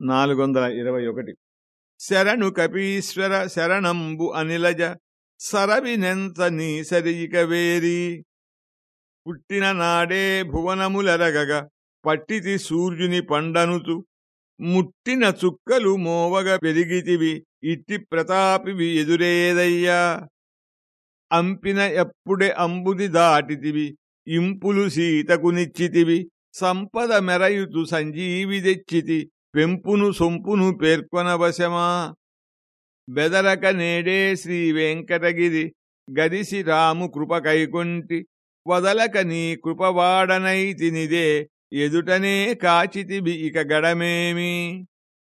నాలుగు వందల ఇరవై ఒకటి. శరణు కపీశ్వర శరణంబు అనిలజ సరవినెంత నీ సరియిక వేరి? పుట్టిన నాడే భువనములరగగ పట్టితి సూర్యుని పండనుతు. ముట్టిన చుక్కలు మోవగ పెరిగితివి ఇట్టి ప్రతాపివి ఎదురేదయ్యా? అంపిన ఎప్పుడే అంబుది దాటితివి ఇంపులు సీతకునిచ్చితివి సంపద మెరయుతు సంజీవి తెచ్చితి. పెంపును సొంపును పేర్కొనవశమా. బెదరక నేడే శ్రీ వెంకటగిరి గరిసి రాము కృప కైకొంటి వదలక నీ కృపవాడనైతినిదే ఎదుటనే కాచితివి ఇక గడమేమి?